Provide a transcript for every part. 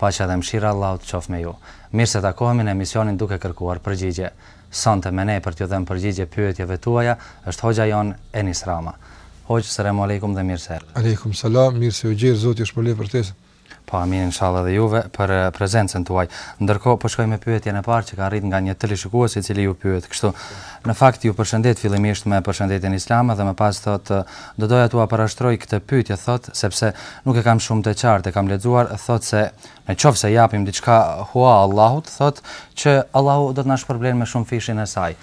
Paqja dhe mëshira e Allahut qoftë me ju. Mirë se takohemi në emisionin Duke Kërkuar Përgjigje. Sonte me ne për t'ju dhënë përgjigje pyetjeve tuaja është hoxha jonë Enis Rama. Hoxhë, Selamu Alejkum dhe mirë se erdhët. Alejkum Selam, mirë se u gjeta, Zoti ju shpërbleftë për ftesën. Po amin inshallah dhe juve për prezencën tuaj. Ndërkohë po shkojmë me pyetjen e parë që ka arrit nga një teleshikues i cili ju pyet kështu. Në fakt ju përshëndet fillimisht me përshëndetjen islame dhe më pas thotë Do doja t'ua parashtroj këtë pyetje, thotë, sepse nuk e kam shumë të qartë, e kam lexuar, thotë se në qoftë se japim diçka hua Allahut, thotë, që Allahu do të na shpërblen me shumëfishin e saj.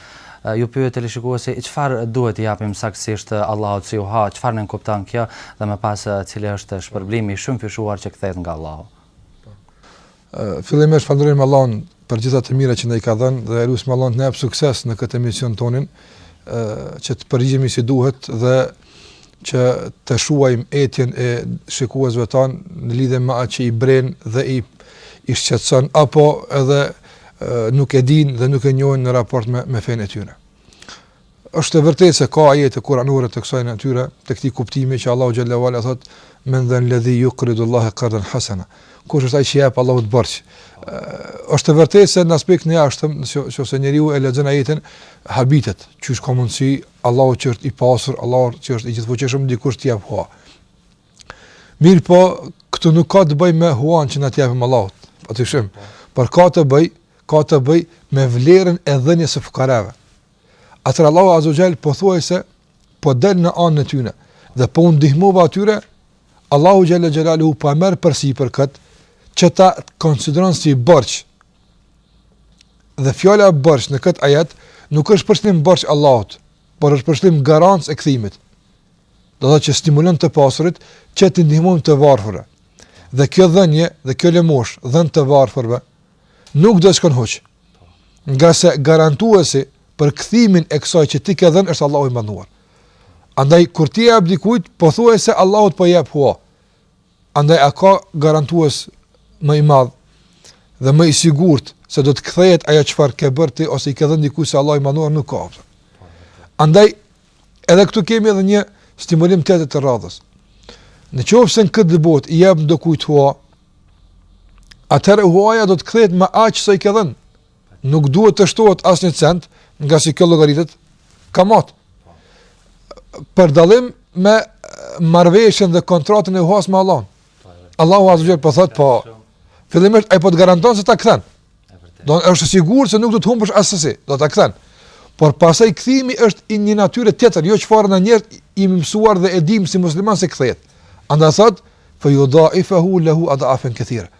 Ju pyet teleshikuesi, çfarë duhet t'i japim saktësisht Allahut si hua, çfarë nënkupton kjo dhe më pas cili është shpërblimi i shumëfishuar që kthehet nga Allahu? Fillimisht falënderojmë Allahun për gjitha të mira që na i ka dhënë dhe lusim Allahun të na jap sukses në këtë emision tonin, që të përgjigjemi si duhet dhe që të shuajmë etjen e shikuesve tanë në lidhje me atë që i bren dhe i i shqetëson apo edhe nuk e dinë dhe nuk e njohin në raport me me fenë e tyre. Është e vërtetë se ka ajete kuranore të kësaj natyre, të këtij kuptimi që Allahu xhelle ue ala thotë men dhan ladhi yuqridu Allaha qardan hasana. Kush është ai që jep Allahut borxh? Është e vërtetë se në aspektin e jashtëm, nëse njeriu e lexon ajetin, habitet, qysh ka mundsi Allahu që është i pasur, Allahu që është i gjithëfuqishëm dikush t'i jap hua. Mirpo, këtu nuk ka të bëjë me huan që na i japim Allahut, padyshim, por ka të bëjë, ka të bëjë me vlerën e dhënies së fukarave. Atëherë Allahu Azza wa Jall pothuajse po del në anën e tyre dhe po u ndihmova atyre, Allahu Jalla Jalalu po e merr përsipër kët që ta konsideron si borxh. Dhe fjala borxh në kët ajet nuk është për kuptim borxh Allahut, por është për kuptim garancë e kthimit. domethënë që stimulon të pasurit që t'i ndihmojnë të varfërve. Dhe kjo dhënie dhe kjo lëmoshë dhënë të varfërve nuk do të shkon huq. Ngase garantuesi për kthimin e kësaj që ti ke dhënë është Allahu i madhëruar. Andaj kur ti i jap dikujt, pothuajse Allahut po jep hua. Andaj a ka garantues më i madh dhe më i sigurt se do të kthehet ajo çfarë ke bërë ti ose i ke dhënë dikujt se Allahu i madhëruar nuk ka. Andaj edhe këtu kemi edhe një stimulim tjetër të radhës. Në qoftë se në këtë botë i jap dikujt hua, atëherë huaja do të kthehet me aq sa i ke dhënë. Nuk duhet të shtohet asnjë cent, ngasi kjo llogaritet kamatë. Për dallim me marrëveshjen dhe kontratën e huas me Allahun. Allahu azza jall po thot po. Fillimisht ai po të garanton se ta kthen. Domethënë është sigurt se nuk do të humbësh asesi, do ta kthen. Por pasaj kthimi është i një natyre tjetër, jo çfarë na jemi të mësuar dhe e dim si musliman se kthehet. Andaj thot, "Fa yudaifahu lahu adafan katira."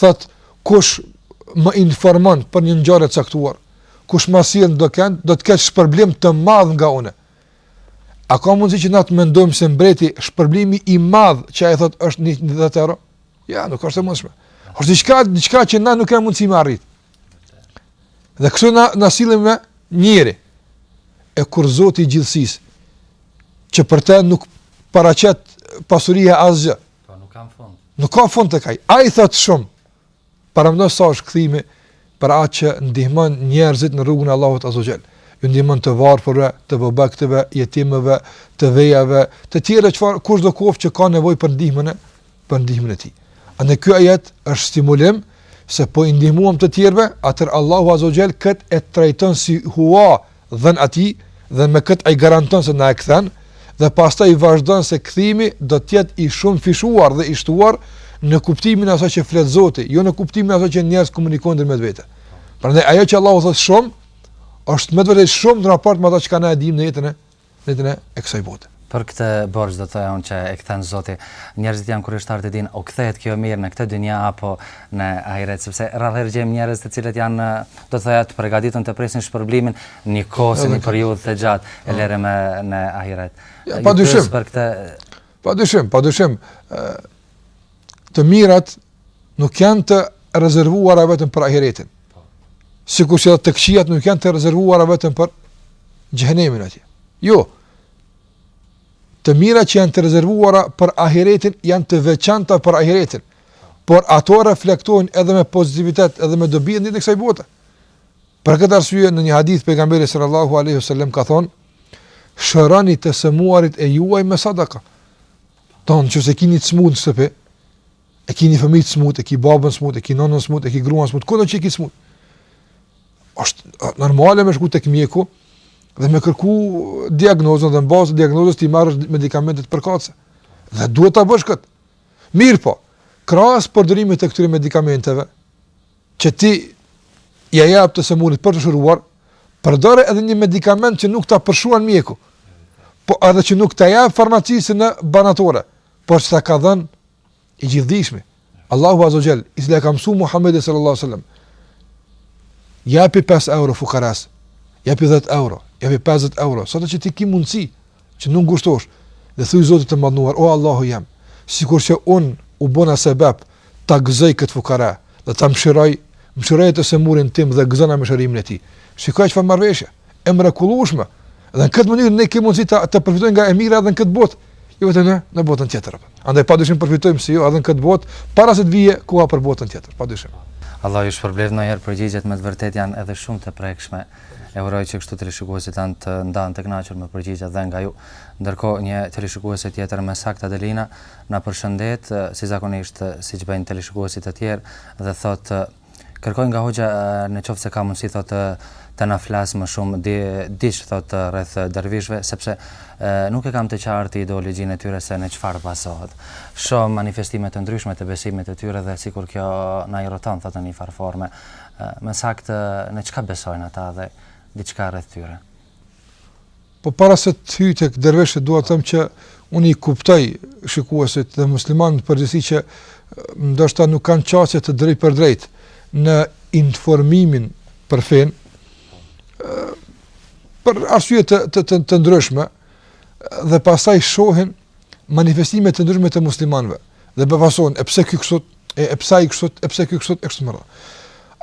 thot kush më informon për një ngjarje të caktuar, kush më sjell dokënd, do të ketë shpërblim të madh nga unë. A ka mundësi që na të mendojmë se mbreti shpërblimi i madh që ai thot është 10 euro? Ja, nuk është e mundshme. Është diçka, diçka që na nuk kemi mundësi me arrit. Dhe kështu na na sillim me njeri. E kur Zoti i gjithësisë që për të nuk paraqet pasuria asgjë, Pra nuk kanë fund. Nuk ka fund te kjo. Ai thotë shumë. Paramendo sa është kthimi për atë që ndihmon njerëzit në rrugën e Allahut Azza Jall. Ju ndihmon të varfërve, të vobektëve, jetimëve, të vejave, të tjera çfarë kushdo qoftë që ka nevojë për ndihmën, për ndihmën e tij. Ky ajet është stimulim se po i ndihmuam të tjerëve, atëherë Allahu Azza Jall kët e trajton si hua dhënë atij dhe me këtë ai garanton se na e kthen dhe pastaj vazhdon se kthimi do të jetë i shumëfishuar dhe i shtuar në kuptimin e asaj që flet Zoti, jo në kuptimin e asaj që njerëzit komunikojnë ndërmjet vete. Prandaj ajo që Allahu thotë shumë është me të vërtetë shumë në raport me ato që na i dimë në jetën e në jetën e kësaj bote. Për këtë borxh do të thoja unë që e kthen Zoti. Njerëzit janë kureshtarë të dinë, u kthehet kjo e mirë në këtë dynja apo në ahiret, sepse rrallëherë gjejmë njerëz të cilët janë, do të thoja, të përgatitur të presin shpërblimin një kohë ose një periudhë të gjatë e lëre më në ahiret. Padyshim. Padyshim, padyshim. të mirat nuk janë të rezervuara vetëm për ahiretin. Sikur që të këqijat nuk janë të rezervuara vetëm për xhehenemin atje. Jo, të mirat që janë të rezervuara për ahiretin janë të veçanta për ahiretin, por ato reflektojnë edhe me pozitivitet, edhe me dobi në jetën e kësaj bote. Për këtë arsye në një hadith pejgamberi sallallahu alaihi wasallam ka thonë: "Shëroni të sëmuarit e juaj me sadaka." Tani në qoftë se kini të smut në shtëpi, e kini fëmijë të smut, e ki babën smut, e ki nonën smut, e ki gruan smut, këdo që e ki smut. Është normale me shku tek mjeku dhe me kërku diagnozën dhe në bazë diagnozës t'i marrësh medikamentet përkatëse. Dhe duhet ta bësh kët. Mirëpo, krahas përdorimit të këtyre medikamenteve, që ti ja jap të sëmurit për të shëruar, përdore edhe një medikament që nuk ta përshkruan mjeku. Po edhe që nuk ta jap farmacisti në barnatore, por që ta ka dhënë i gjithdijshmi. Allahu azza jall, i cili ia ka mësu Muhamedit sallallahu alaihi wasallam. Japi 5 euro fukaras. Japi 10 euro, japi 50 euro, sot që ti ki mundsi. që nuk kushton dhe thuj Zotit të Madhnuar, o Allahu jem, sikur që unë u bona sebep ta gëzoj këtë fukara dhe ta mëshiroj, mëshiroje të semurin tim dhe gëzona me shërimin e tij. Shiko çfarë marrëveshje e mrekullueshme. Dhe në këtë mënyrë ne kemi mundësi të, të përfitojmë nga e mira edhe në këtë botë, jo vetëm në, në botën tjetër. Andaj padyshim përfitojmë si jo edhe në këtë botë, para se të vijë koha për botën tjetër, padyshim. Allah ju shpërbleftë edhe njëherë përgjigjet me të vërtetë janë edhe shumë të prekshme. E uroj që kështu teleshikuesit tanë të ndahen të kënaqur me përgjigjet dhënë nga ju. Ndërkohë, një teleshikuese tjetër më saktë Adelina na përshëndet, si zakonisht, siç bëjnë teleshikuesit të tjerë dhe thotë Kërkoj nga hoxha në qoftë se ka mundësi thotë të na flasë më shumë di, diç thotë rreth dervishëve sepse nuk e kam të qartë ideologjinë e tyre se në çfarë bazohet. Shoh manifestime të ndryshme të besimit të tyre dhe sikur kjo na irriton thotë në një farë forme. Më saktë në çka besojnë ata dhe diçka rreth tyre. Po para se të hyj tek dervishët dua të them që unë i kuptoj shikuesit dhe muslimanët në përgjithësi që ndoshta nuk kanë qasje të drejtpërdrejtë në informimin për fenë për arsye të të të, të ndryshme dhe pastaj shohin manifestime të ndryshme të muslimanëve dhe befasohen e pse ky kështu e, e pse ai kështu e pse ky kështu e kështu me radhë.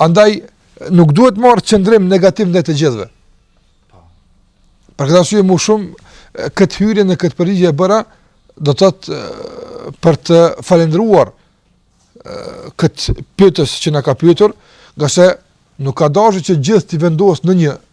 Andaj nuk duhet marr qëndrim negativ ndaj të gjithëve. Po. Për këtë arsye më shumë këtë hyrje në këtë përgjigje e bëra do të thotë për të falënderuar këtë pyetës që na ka pyetur, gjasë nuk ka dashur që gjithë t'i vendos në një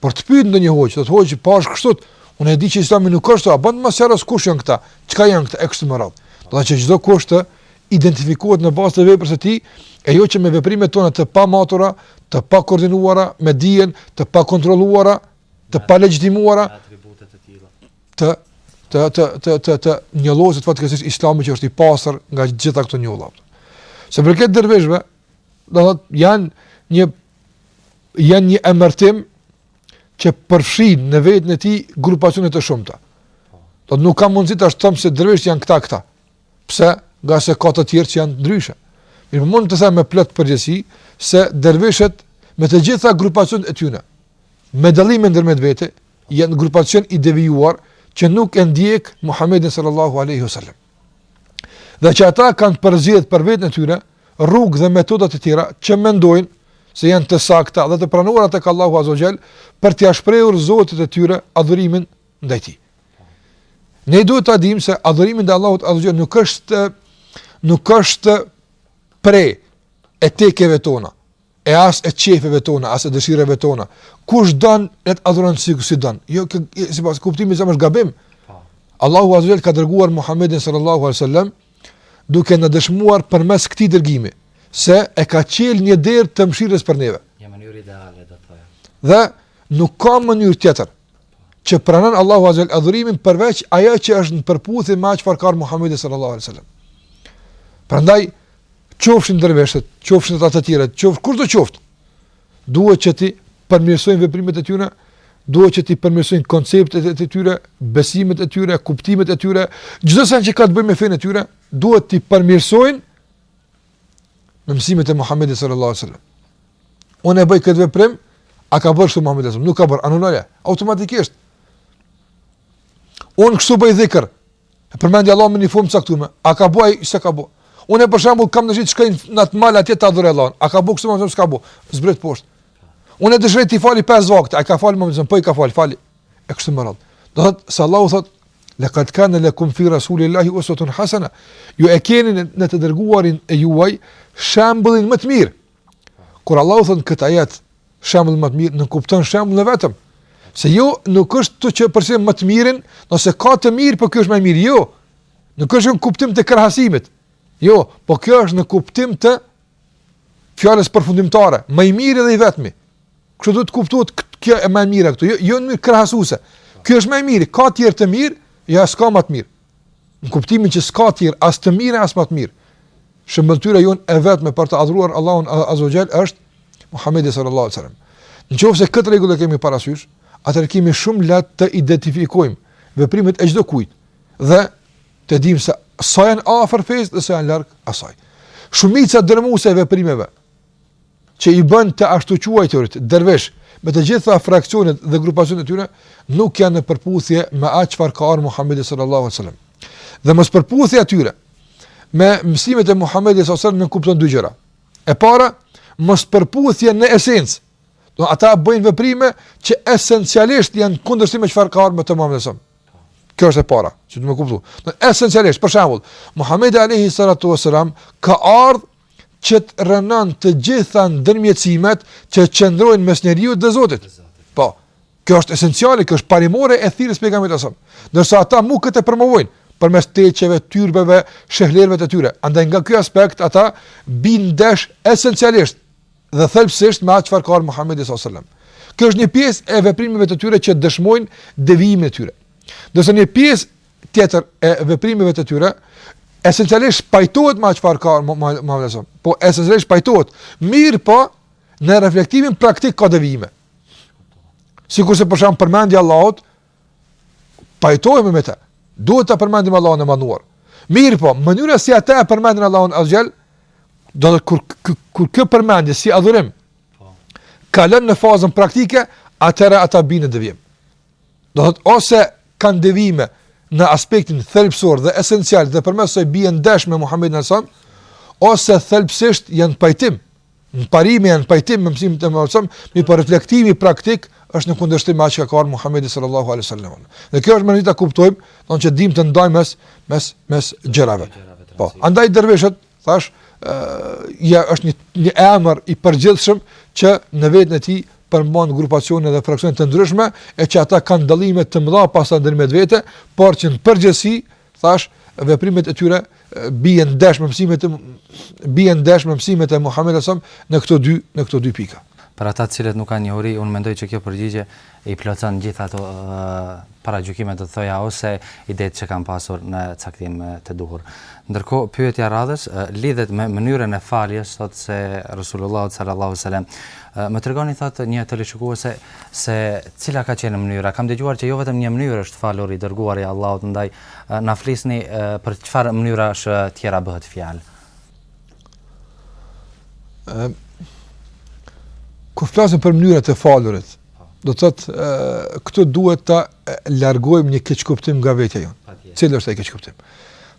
Por të pyet ndonjë hoxhë, thotë hoxhë, po a është kështu. Unë e di që Islami nuk është, a bën më sqaro kush janë këta? Çka janë këta e kështu me radhë. Do të thotë që çdokush të identifikohet në bazë të veprës së tij, e jo që me veprimet tona të pamatura, të pakoordinuara me dijen, të pakontrolluara, të palegjitimuara atribute të tilla. Të të të të të, të njolloset fatkeqësisht Islami që është i pastër nga gjitha këto njolla. Sa i përket dervishëve, do të thotë janë një janë një emërtim që përfshin në vetën e tij grupacione të shumta. Dhe nuk kam mundësi të them se dervishët janë këta këta. Pse? Ngase ka të tjerë që janë ndryshe. Mirëpo mund të them me plot përgjegjësi se dervishët me të gjitha grupacionet e tyre me dallime ndërmjet vete janë grupacion i devijuar që nuk e ndjek Muhamedin sallallahu alaihi wasallam. Dhe që ata kanë përzgjedhë për veten e tyre rrugë dhe metoda të tjera që mendojnë se janë të sakta dhe të pranuara tek Allahu Azza ue Xhel për t'ia shprehur Zotit të tyre adhurimin ndaj Tij. Ne duhet ta dimë se adhurimi ndaj Allahut Azza ue Xhel nuk është nuk është pre e tekeve tona. e as e qejfeve tona, as e dëshirave tona. Kush don le të adhuron sikur si don. Jo kë, sipas kuptimit se është gabim. Po. Allahu azza wajel ka dërguar Muhammedin sallallahu alaihi wasallam duke na dëshmuar përmes këtij dërgimi se e ka çel një derë të mëshirës për neve. Një mënyrë ideale do thoja. Dhe nuk ka mënyrë tjetër që pranon Allahu azza wajel adhurimin përveç ajo që është në përputhje me çfarë ka ardhur Muhammedi sallallahu alaihi wasallam. Prandaj qofshin dërveshët, qofshin ata të tjerët, qofshin kushdo qoftë, duhet që t'i përmirësojnë veprimet e tyre, duhet që t'i përmirësojnë konceptet e tyre, besimet e tyre, kuptimet e tyre, çdo send që ka të bëjë me fenë e tyre, duhet t'i përmirësojnë në mësimet e Muhamedit sallallahu alaihi wasallam. Unë e bëj këtë veprim, a ka bërë shumë Muhamedi sallallahu alaihi wasallam? Nuk ka bërë, anuloje, automatikisht. Unë kështu bëj dhikr, E përmendi Allahun me një formë të caktume. A ka bo, a s'e ka bo. Unë për shembull kam dëshirë të shkoj në atë mal atje ta adhuroj Allahun. A ka bo kështu më shumë s'ka bo. Zbrit poshtë. Unë dëshiroj t'i fali pesë vakte, a ka fal më shumë, po i ka fal, fali. E kështu me radhë. Do thotë se Allahu thotë laqad kana lakum fi rasulillahi uswatun hasana. Ju e keni në të dërguarin e juaj shembullin më të mirë. Kur Allahu thon këtë ajet, shembull më të mirë, nënkupton shembullin e vetëm. Se jo, nuk është të që përse më të mirin, nëse ka të mirë, po kjo është më mirë, jo. Nuk është në kuptim të krahasimit. Jo, po kjo është në kuptim të fjalës përfundimtare, më i miri dhe i vetmi. Kështu do të kuptohet kjo e më e mira këtu, jo, jo në krahasuese. Kjo është më e mirë, ka të tjerë të mirë, jo s'ka më të mirë. Në kuptimin që s'ka tjerë, as të mirë, as më të mirë. Shëmbëlltyra jonë e vetme për të adhuruar Allahun azza wajel është Muhammedi sallallahu alaihi wasallam. Në qoftë se këtë rregull e kemi parasysh, atëherë kemi shumë lehtë t'i identifikojmë veprimet e çdokujt dhe të dimë se sa janë afër fesë dhe sa janë larg asaj. Shumica dërrmuese e veprimeve që i bëjnë të ashtuquajturit dervishë me të gjitha fraksionet dhe grupacionet e tyre nuk janë në përputhje me atë çfarë ka ardhur Muhamedi sallallahu alaihi wasallam. Dhe mospërputhja e tyre me mësimet e Muhamedit sallallahu alaihi wasallam nënkupton dy gjëra. E para, mospërputhje në esencë. Do ata bëjnë veprime që esencialisht janë në kundërshtim me çfarë ka ardhur me të Muhamedi sallallahu alaihi wasallam. Kjo është e para, që do të më kuptoj. Në esencialisht, për shembull, Muhamedi alaihi salatu wasallam ka ardhur që të rrënon të gjitha ndërmjetësimet që qëndrojnë mes njeriut dhe Zotit. Po. Kjo është esenciale, kjo është parimore e thirrjes së pejgamberit sa. Ndërsa ata mu këtë promovojnë përmes teqeve, tyrbeve, shehlerëve të tyre. Andaj nga ky aspekt ata bien ndesh esencialisht dhe thelbësisht me atë çfarë ka ardhur Muhamedi sallallahu alajhi wasallam. Kjo është një pjesë e veprimeve të tyre që dëshmojnë devijimin e tyre. Ndërsa një pjesë tjetër e veprimeve të tyre, esencialisht pajtohet me atë çfarë ka Muhamedi. Po esencialisht pajtohet, mirëpo në reflektimin praktik ka devijime. Sikurse për shembull përmendja e Allahut, pajtohemi me të. Duhet ta përmendim Allahun e madhëruar. Mirëpo, mënyra si ata e përmendin Allahun azze ve xhel, do të thotë kur kur kjo përmendje si adhurim po. kalon në fazën praktike, atëherë ata bijnë në devijim. Do thot ose kanë devijime në aspektin thelbësor dhe esencial dhe për këtë bien ndesh me Muhamedin sallallahu alajhi wasallam, ose thelbësisht janë në pajtim. Në parim janë në pajtim me mësimin e Muhamedit, mirëpo reflektimi praktik është në kundërshtim me atë që ka thënë Muhamedi sallallahu alajhi wasallam. Dhe kjo është me rëndësi ta kuptojmë, në mënyrë që të dimë të ndajmë mes mes mes gjërave. Po, andaj dervishët Thash, ja është një, një emër i përgjithshëm që në veten e tij përmban grupacione dhe fraksione të ndryshme, e që ata kanë dallime të mëdha pastaj ndërmjet vete, por që në përgjithësi, thash, veprimet e tyre bien ndesh me mësimet e bien ndesh me mësimet e Muhamedit sa në këto dy në këto dy pika. Për ata të cilët nuk kanë njohuri, unë mendoj që kjo përgjigje i plotëson gjithë ato paragjykime do të thoja ose idetë që kanë pasur në caktim të duhur. Ndërkohë pyetja e radhës lidhet me mënyrën e faljes, thotë se Resulullah sallallahu alaihi wasallam më tregoni thotë një teleshikuese se cila ka qenë mënyra. Kam dëgjuar që jo vetëm një mënyrë është falur i dërguari i Allahut, ndaj na flisni për çfarë mënyrash tjera bëhet fjalë. Ë Kur flasim për mënyrat e të falurit, do të thotë këtu duhet ta largojmë një keqkuptim nga vetja jonë. Patjetër. Cili është ai keqkuptim?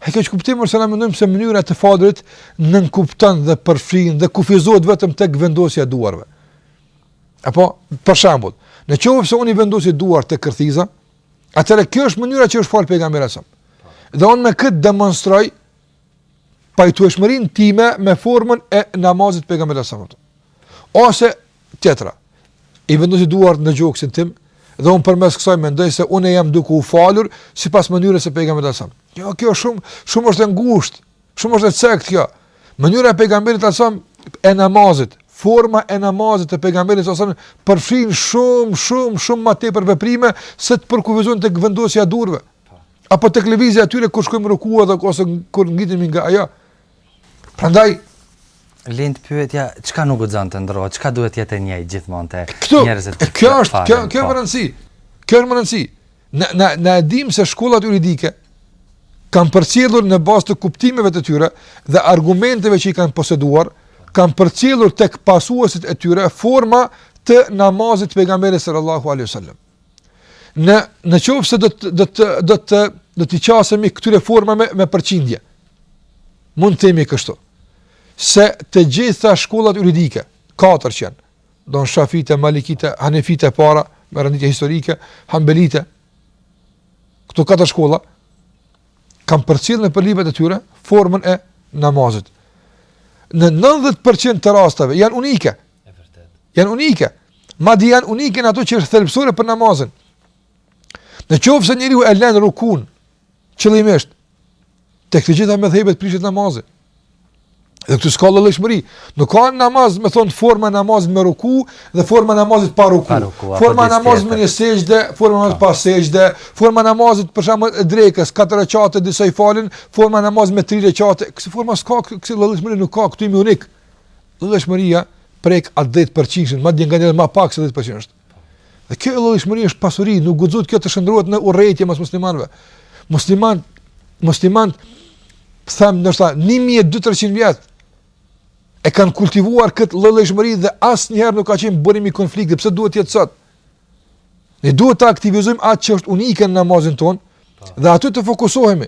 Ai keqkuptim është se na mendojmë se mënyra e të falurit nënkupton dhe përfshin dhe kufizohet vetëm tek vendosja e duarve. Apo për shembull, në qoftë se unë i vendos duart te kërthiza, atëherë kjo është mënyra që është fal pejgamberi sa. Dhe unë me këtë demonstroj pajtueshmërinë time me formën e namazit të pejgamberit sallallahu alajhi wasallam. Ose tjetra, i vendos duart në gjoksin tim dhe unë përmes kësaj mendoj se unë jam duke u falur sipas mënyrës së pejgamberit sallallahu alajhi wasallam. Jo, kjo është shumë shumë është e ngushtë, shumë është e cektë kjo. Mënyra e pejgamberit sallallahu alajhi wasallam e namazit, forma e namazit të pejgamberit sallallahu alajhi wasallam përfshin shumë shumë shumë më tepër veprime se të përkufizojnë tek vendosja e duarve. Apo tek lëvizja e tyre kur shkojmë në ruku ose kur ngrihemi nga ajo. Prandaj lind pyetja, çka nuk guxon të ndrohet, çka duhet të jetë e njëjtë gjithmonë te njerëzit. Këtu, kjo është, kjo kjo po. me rëndësi. Kjo me rëndësi. Na na na e dimë se shkollat juridike kanë përcjellur në bazë të kuptimeve të tyre dhe argumenteve që i kanë poseduar, kanë përcjellur tek pasuesit e tyre forma të namazit të pejgamberit sallallahu alaihi wasallam. Në në qoftë se do të do të do të do t'i qasemi këtyre formave me përqindje. Mund të themi kështu se të gjitha shkollat juridike, katër që janë, don shafite, malikite, hanefite para, me rënditje historike, hambelite, këto katër shkolla, kanë përcjellë nëpër librat e tyre, formën e namazit. Në 90% të rastave, janë unike, E vërtetë. Janë unike. Madje janë unike në ato që është thelbësore për namazin. Në qoftë se njeriu e lën rukun qëllimisht tek të gjitha medhhebet prishet namazi. Dhe këtu s'ka llojllojshmëri. Nuk ka namaz, me thënë forma namazit me ruku dhe forma namazit pa ruku. Pa ruku forma namazit me një sexhde, forma namazit pa sexhde, forma namazit për shembull e drekës, katër rekate disa i falin, forma namazit me tri rekate. Kësi forme s'ka, kësi llojllojshmërie nuk ka, këtu jemi unikë. Llojllojshmëria prek atë 10%, madje nganjëherë më pak se 10% është. Dhe kjo llojllojshmëri është pasuri, nuk guxon kjo të shndërrohet në urrejtje mes muslimanëve. Muslimanët, muslimanët them ndoshta 1200 vjet e kanë kultivuar këtë llojllojshmëri dhe asnjëherë nuk ka qenë burim i konfliktit dhe pse duhet të jetë sot. Ne duhet të aktivizojmë atë që është unike në namazin tonë dhe aty të fokusohemi.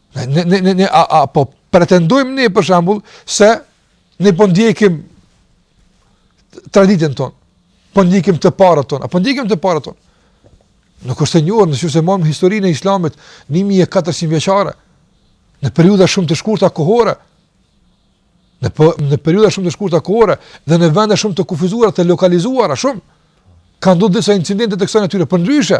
Ne, ne, ne, ne a, a, po pretendojmë ne për shembull se ne po ndjekim traditën tonë, po ndjekim të parët tanë, po ndjekim të parët tanë. Nuk është e njohur nëse e marrim historinë e Islamit 1400 vjeçare në periudha shumë të shkurta kohore. Në, po, në periudha shumë të shkurta kohore dhe në vende shumë të kufizuara të lokalizuara shumë kanë ndodhur disa incidente të kësaj natyre, por ndryshe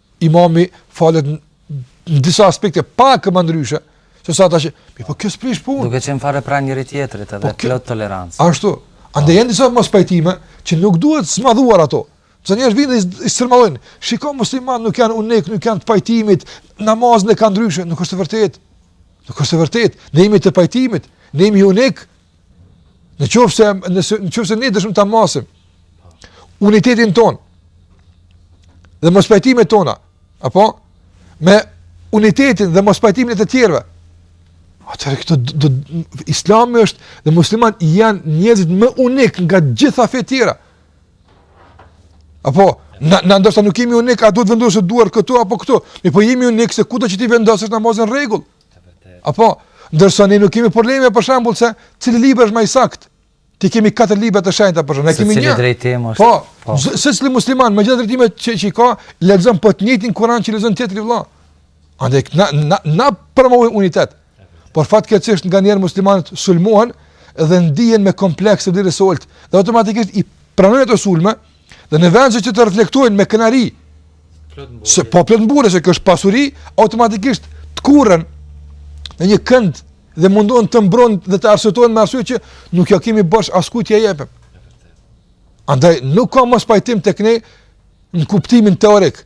Imami falet në disa aspekte pak më ndryshe, se sa ta që, mirëpo kjo s'prish punë. Duke qenë fare pranë njëri-tjetrit edhe po, plot tolerancë. Ashtu, andaj janë disa mospajtime, që nuk duhet zmadhuar ato. Që njerëzit vijnë dhe i stërmadhojnë, shiko muslimanët nuk janë unikë, nuk janë të pajtimit, namazin e kanë ndryshe, nuk është e vërtetë. Nuk është e vërtetë, ne jemi të pajtimit, ne jemi unikë, Në qoftë se, në qoftë se ne dëshirojmë ta masim unitetin tonë dhe mospajtimet tona, apo me unitetin dhe mospajtimet e të tjerëve, atëherë këto do, islami është dhe muslimanët janë njerëzit më unikë nga të gjitha fetë tjera. Apo, na, na ndoshta nuk jemi unikë, a duhet vendosur duart këtu apo këtu, mirëpo jemi unikë se kudo që t'i vendosësh është namazi në rregull, Apo, ndërsa ne nuk kemi probleme për shembull se cili libër është më i saktë. T'i kemi katër libra të shenjta për shembull, ne kemi një. Secili drejtim është. Po, po. secili musliman me gjithë drejtimet që që ka, lexon po të njëjtin Kur'an që lexon tjetri vëlla. Andaj na na na promovojmë unitet. Por fatkeqësisht nganjëherë muslimanët sulmohen dhe ndihen me komplekse dhe revoltë. Dhe automatikisht i pranojnë ato sulme, Dhe në vend se që të reflektojnë me krenari, se po plot mburrje, se kjo është pasuri, automatikisht të kurën në një kënd dhe mundohen të mbrojnë dhe të arsëtojnë me arsye që nuk ja kemi bësh asku t'ja jepem. Andaj, nuk ka mospajtim te kjo në kuptimin teorik.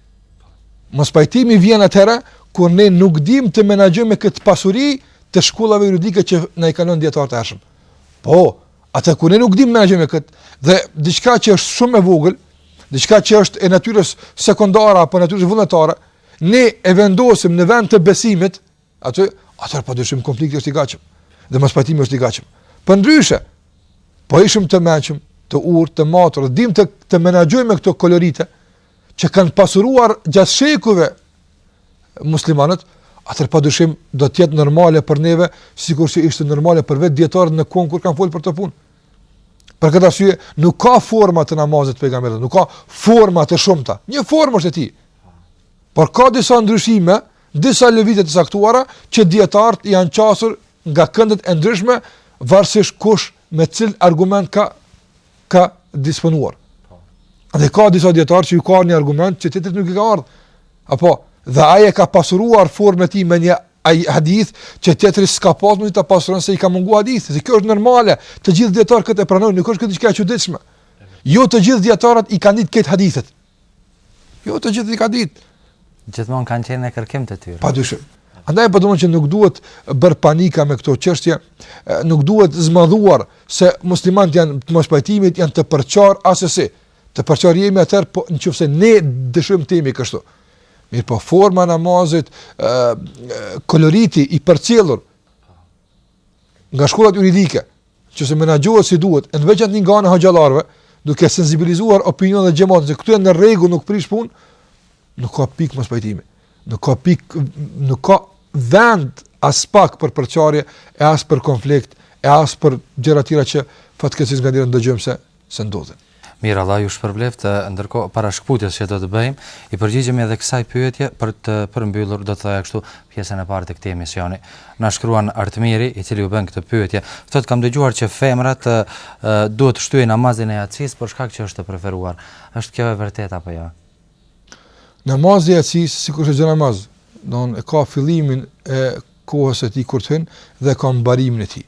Mospajtimi vjen atëherë, kur ne nuk dim të menaxhojmë këtë pasuri të shkollave juridike që na i kanë lënë dijetarët e hershëm. Po, Atëherë kur ne nuk dimë menaxhojmë me këtë dhe diçka që është shumë e vogël, diçka që është e natyrës sekondare apo natyrës vullnetare, ne e vendosim në vend të besimit, atëherë pa dyshim konflikti është i gatshëm dhe mospajtimi është i gatshëm. Përndryshe, po ishim të mençëm, të urtë, të matur, dhe dimë të menaxhojmë me këto kolorite që kanë pasuruar gjatë shekujve muslimanët, atëherë pa dyshim do të jetë normale për neve, sikur që ishte normale për vetë dijetarët në kohën kur kanë folë për këto punë. Për këtë arsye, nuk ka forma të namazit të pejgamberit, nuk ka forma të shumëta. Një formë është e tij. Por ka disa ndryshime, disa lëvizje të caktuara, që dijetarët janë qasur nga këndet e ndryshme, varësisht kush me cilin argument ka ka disponuar. Dhe ka disa dijetarë që ju ka ardhë një argument që tjetrit nuk i ka ardhë. Apo, dhe ai e ka pasuruar formën e tij me një hadith që tjetri s'ka pasë mundësi ta pasuron se i ka mungu hadithi. Se kjo është normale, të gjithë dijetarët këtë e pranojnë, nuk është kjo diçka e çuditshme. Jo të gjithë dijetarët i kanë ditë krejt hadithet. Jo të gjithë i kanë ditë. Gjithmonë kanë qenë në kërkim të tyre. Pa dyshim. Andaj po them që nuk duhet bërë panika me këto çështje, nuk duhet zmadhuar se muslimanët janë të mospajtimit, janë të përçarë, assesi. Të përçarë jemi atëherë në qoftë se ne dëshirojmë të jemi kështu. Mirëpo forma e namazit, koloriti i përcjellur nga shkollat juridike, qoftë se menaxhohet si duhet, në veçantë nga ana e hoxhallarëve, duke sensibilizuar opinionin dhe xhematin se këto janë në rregull, nuk prish punë, nuk ka pikë mospajtimi. Nuk ka pikë, nuk ka vend as pak për përçarje, e as për konflikt, e as për gjëra të tjera që fatkeqësisht nganjëherë ndëgjojmë se se ndodhin. Mirë, Allahu ju shpërbleftë, ndërkohë para shkëputjes që do të bëjmë, i përgjigjemi edhe kësaj pyetje për të përmbyllur, do të thoja kështu, pjesën e parë të këtij emisioni. Na shkruan Artmiri, i cili u bën këtë pyetje, thotë kam dëgjuar që femrat e, duhet ta shtyjnë namazin e jacisë për shkak që është e preferuar. Është kjo e vërtetë apo jo? Namazi i jacisë sikur çdo namaz, do të ka fillimin e kohës së tij kur hyn dhe ka mbarimin e tij.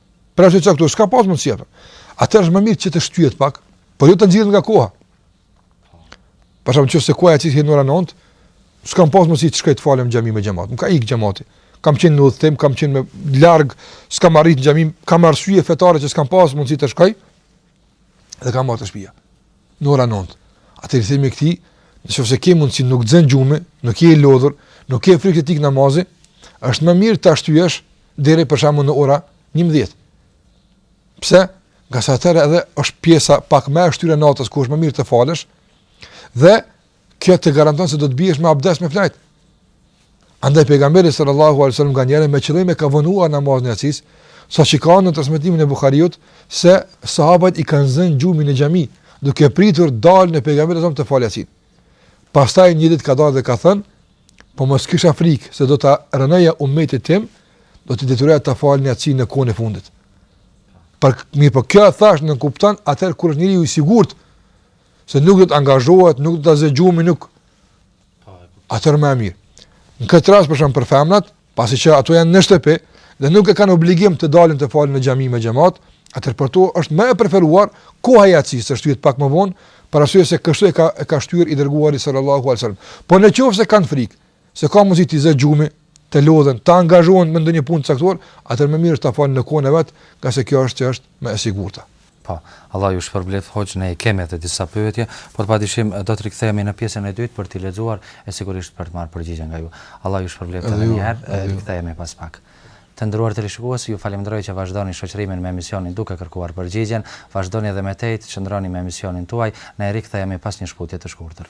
Pra është i caktuar, s'ka pas mundësi atëherë. Atëherë është më mirë që të shtyhet pak, por jo të nxirret nga koha. Për shkak të se koha e tij hyn ora 9, s'kam pas mundësi të shkoj të falem n'xhami me xhamat. Më ka ik xhamati. Kam qenë në udhtim, kam qenë më larg, s'kam arrit në xhami, kam arsye fetare që s'kam pas mundësi të shkoj. Dhe kam ardhë te shtëpia. Në ora 9. Atëherë i themi këtij, nëse ke mundësi nuk të zën gjumi, nuk je i lodhur, nuk ke frikë të t'ik namazi, është më mirë ta shtyesh deri për shembull në ora 11. Pse? Ngase atëherë edhe është pjesa pak më e shtyrë e natës ku është më mirë të falesh dhe kjo të garanton se do të biesh me abdes me fjet. Andaj pejgamberi sallallahu alajhi wasallam nganjëherë me qëllim e ka vonuar namazin e jacisë, sa që ka në transmetimin e Buhariut se sahabët i ka zënë gjumi në xhami, duke pritur daljen e pejgamberit që të falë jacinë. Pastaj një ditë ka dalë dhe ka thënë, po mos kisha frikë se do ta rëndoja umetin tim, do t'i detyroja ta falin jacinë në kohën e fundit. Mirëpo kjo thash nënkupton atëherë kur është njeriu i sigurt se nuk do të angazhohet, nuk do ta zë gjumi, nuk. Atëherë më mirë. Në këtë rast për shembull për femrat, Pasi që ato janë në shtëpi dhe nuk e kanë obligim të dalin të falen në xhami me xhamat, atëherë për to është më e preferuar koha e jacisë të shtyhet pak më vonë, për arsye se kështu e ka e ka shtyrë i dërguari sallallahu alajhi wasallam. Po në qoftë se kanë frikë se ka mundësi t'i zë gjumi, të lodhen, të angazhohen me ndonjë punë të caktuar, atëherë më mirë ta falin në kohën e vet, ngase kjo është që është më e sigurt. Po. Allah ju shpërbleftë hoxhë, ne i kemi edhe disa pyetje, por padyshim do të rikthehemi në pjesën e dytë për t'i lexuar e sigurisht për të marrë përgjigje nga ju. Allah ju shpërbleftë edhe një herë, rikthehemi pas pak. Të nderuar teleshikues, ju falenderoj që vazhdoni shoqërimin me emisionin Duke kërkuar përgjigjen, vazhdoni edhe më tej të qëndroni me emisionin tuaj, ne rikthehemi pas një shkputje të shkurtër.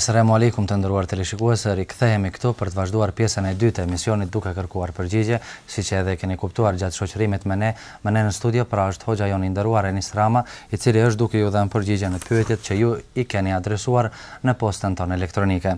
Eselamu alejkum të nderuar teleshikues, rikthehemi këtu për të vazhduar pjesën e dytë të emisionit duke kërkuar përgjigjen, siç edhe keni kuptuar gjatë shoqërimit me ne, me ne në studio pra është hoxha jonë i nderuar Enis Rama, i cili është duke ju dhënë përgjigje në pyetjet që ju i keni adresuar në postën tonë elektronike.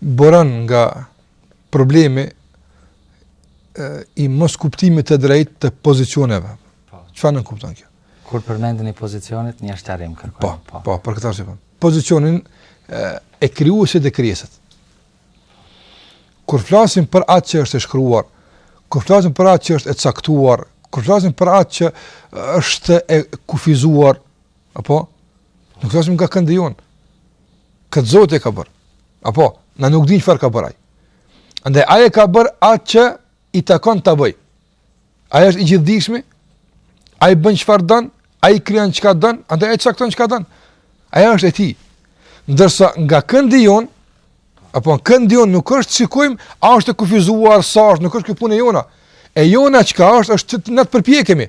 buron nga problemi i moskuptimit të drejtë të pozicioneve. Po. Çfarë nënkupton kjo? Kur përmendni pozicionet, një sqarim kërkoj. Po, po, po, për këtë arsye. Po. Pozicionin e, e krijuesit dhe krijesës. Kur flasim për atë që është e shkruar, kur flasim për atë që është e caktuar, kur flasim për atë që është e kufizuar, Apo, nuk flasim nga këndi jonë. Këtë Zoti e ka bërë. Apo, ne nuk dimë çfarë ka bërë ai. Edhe ai ka bërë atë që i takon ta bëjë. Ai është i gjithëdijshmi, ai bën çfarë don, ai krijon çka don, edhe ai cakton çka don. Ajo është e tij. Ndërsa nga këndi jonë, apo ne këndi jonë nuk është të shikojmë, a është e kufizuar, sa është, nuk është kjo punë e jona. E jona çka është, është që ne të përpjekemi.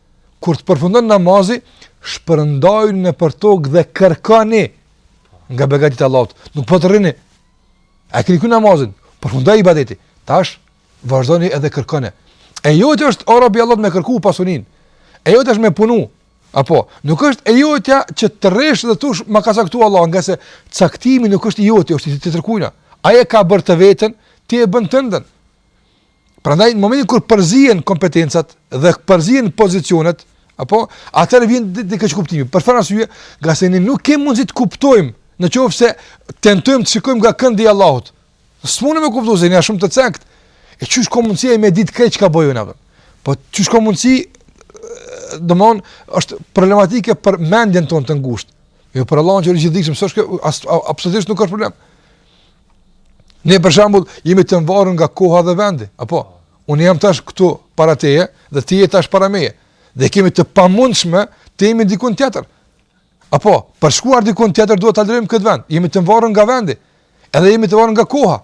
Kur të përfundon namazi, shpërndahuni nëpër tokë dhe kërkoni nga begatitë e Allahut. Nuk po thotë rrini. E keni kry namazin, përfundoi ibadeti. Tash, vazhdoni edhe kërkoni. E jotja është o rob i Allahut me kërku pasunin. E jotja është me punu. Apo, nuk është e jotja që të rrish dhe të thush ma ka caktu Allahu, ngase caktimi nuk është i joti, është i tjetërkujna. Ai e ka bërë të vetën, ti e bën tënden. Prandaj në momentin kur përzihen kompetencat dhe përzihen pozicionet, apo atëherë vjen deri te keqkuptimi. Për çfarë arsye? Ngase ne nuk kemi mundësi të kuptojmë në qoftë se tentojmë të shikojmë nga këndi i Allahut. S'mundemi ta kuptojmë se ne shumë të cekët. E qysh ka mundësi ai me ditë krejt çka bëjmë na. Po qysh ka mundësi domthon është problematike për mendjen tonë të ngushtë. Jo për Allahun që është i gjithëdijshëm, s'është absolutisht nuk ka problem. Ne për shembull jemi të mvarur nga koha dhe vendi, apo unë jam tash këtu para teje dhe ti je tash para meje. Dhe e kemi të pamundshme të jemi diku tjetër. Apo për shkuar diku tjetër duhet ta lirojmë këtë vend. Jemi të mvarur nga vendi. Edhe jemi të mvarur nga koha.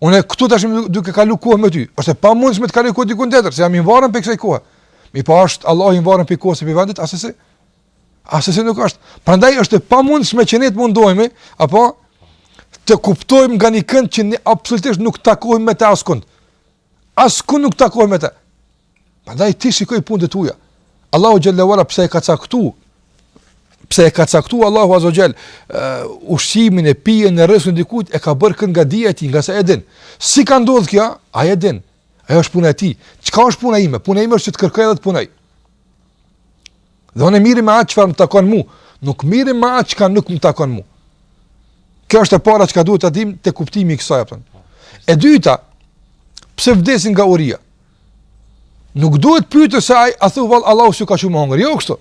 Unë këtu tash jam duke kalu kohë me ty. Është e pamundshme të kaloj kohë diku tjetër, se jam i mvarur prej kësaj kohe. Mirëpo është Allahu i mvarur prej kohës ose vendit, asesi. Asesi nuk është. Prandaj është e pamundshme që ne të mundohemi apo të kuptojmë nga një kënd që ne absolutisht nuk takohemi me të askund. Askund nuk takohemi me të. Prandaj ti shikoji punët e tua. Allahu xhele ve ala pse e ka caktu? Pse e ka caktu Allahu azze ve xhel? Uh, ushqimin e pijen e rrizkun e dikujt, e ka bërë këtë nga dija e tij, ngase e din. Si ka ndodhur kjo? Ai e din. Ajo është puna e tij. Çka është puna ime? Puna ime është që të kërkoj edhe të punoj. Dhe unë merrem me atë çfarë më takon mua, nuk merrem me atë çka nuk më takon mua. Kjo është e para çka duhet ta dim te kuptimi i kësaj apo. E dyta, pse vdesin nga uria? Nuk duhet pyetur se ai a thu vallë Allahu s'u ka shkru me hangër, jo kështu.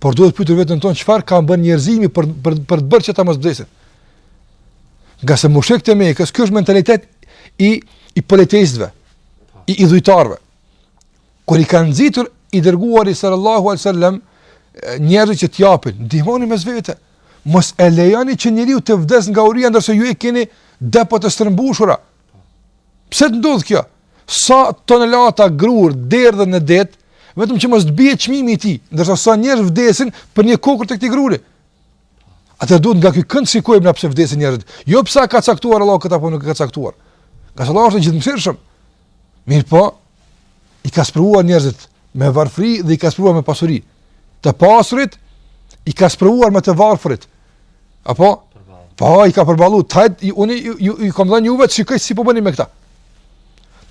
Por duhet pyetur veten tonë çfarë ka bërë njerëzimi për për për të bërë që ata mos vdesin. Ngase mushrikët e Mekës, kjo është mentalitet i i politeistëve, i idhujtarëve. Kur i ka nxitur i dërguari sallallahu alaihi wasallam njerëzit që të japin, ndihmoni mes vete. Mos e lejoni që njeriu të vdes nga uria ndërsa ju e keni depot të stërmbushura. Pse të ndodh kjo? Sa tonelata grurë derdhen në det, vetëm që mos të bie çmimi i tij, ndërsa sa njerëz vdesin për një kokërr të këtij gruri. Atë duhet nga ky kënd t'shikojmë na pse vdesin njerëzit. Jo pse ka caktuar Allahu këtë apo nuk e ka caktuar. Ngase Allahu është i gjithëmëshirshëm. Mirëpo i ka sprovuar njerëzit me varfëri dhe i ka sprovuar me pasuri. Të pasurit i ka sprovuar me të varfërit. Apo po i ka përballu thotë unë ju, ju, ju kam dhënë juve shikoj si po bëni me këta.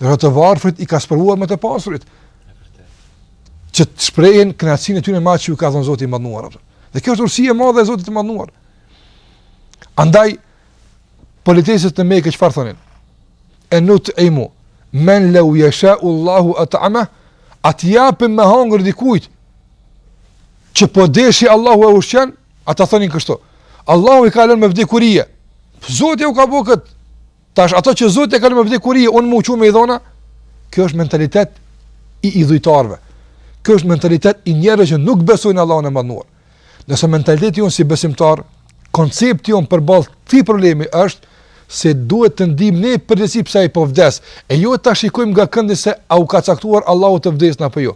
Dhe të varfërit i ka sprovuar me të pasurit. Që të shprehin kënaqësinë e tyre me atë që ju ka dhënë Zoti i madhnuar. Dhe kjo është urësi e madhe e Zotit të madhnuar. Andaj, politeistët e Mekës çfarë thonin? E nut e imu, men leu jeshau Allahu et'ameh, a t'i japim me hangër dikujt, që po deshi Allahu e ushqen, ata thonin kështu. Allahu i ka lënë me vdek urie. Zoti jau ka bo këtë. Tash ato që Zoti i ka lënë me vdek urie, unë me u çu me i dhënë a. Kjo është mentalitet i idhujtarëve. Kjo është mentalitet i njerëzve që nuk besojnë Allahun e madhnuar. Ndërsa mentaliteti jonë si besimtar, koncepti jonë përballë këtij problemi është se duhet të ndim ne përgjegjësi pse ai po vdes, e jo ta shikojmë nga këndi se a u ka caktuar Allahu të vdesin apo jo.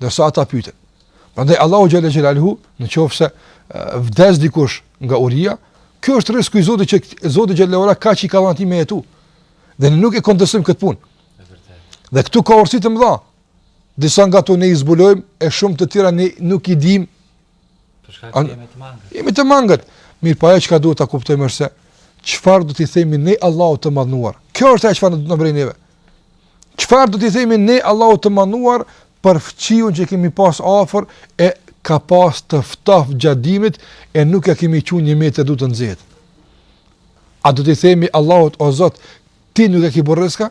ndërsa ata pyeten. Prandaj Allahu xhele xhelaluhu, në qoftë se vdes dikush nga uria, ky është rrisku i Zotit që Zoti xhele ue ala kaq i ka dhënë atij me jetu. Dhe ne nuk e kontestojmë këtë punë. Dhe këtu ka urtësi të mëdha. Disa nga to ne i zbulojmë e shumë të tjera ne nuk i dimë Për shkak që jemi të mangët. Jemi të mangët. Mirëpo ajo çka duhet ta kuptojmë është se çfarë do t'i themi ne Allahut të madhnuar. Kjo është ajo çfarë na bren neve. Çfarë do t'i themi ne Allahut të madhnuar për fqinjin që e kemi pas afër e ka pas të ftoft gjatë dimrit e nuk ia kemi çu një metër dru të nxehet. A do t'i themi Allahut o Zot, Ti nuk ia ke bërë rrisk a?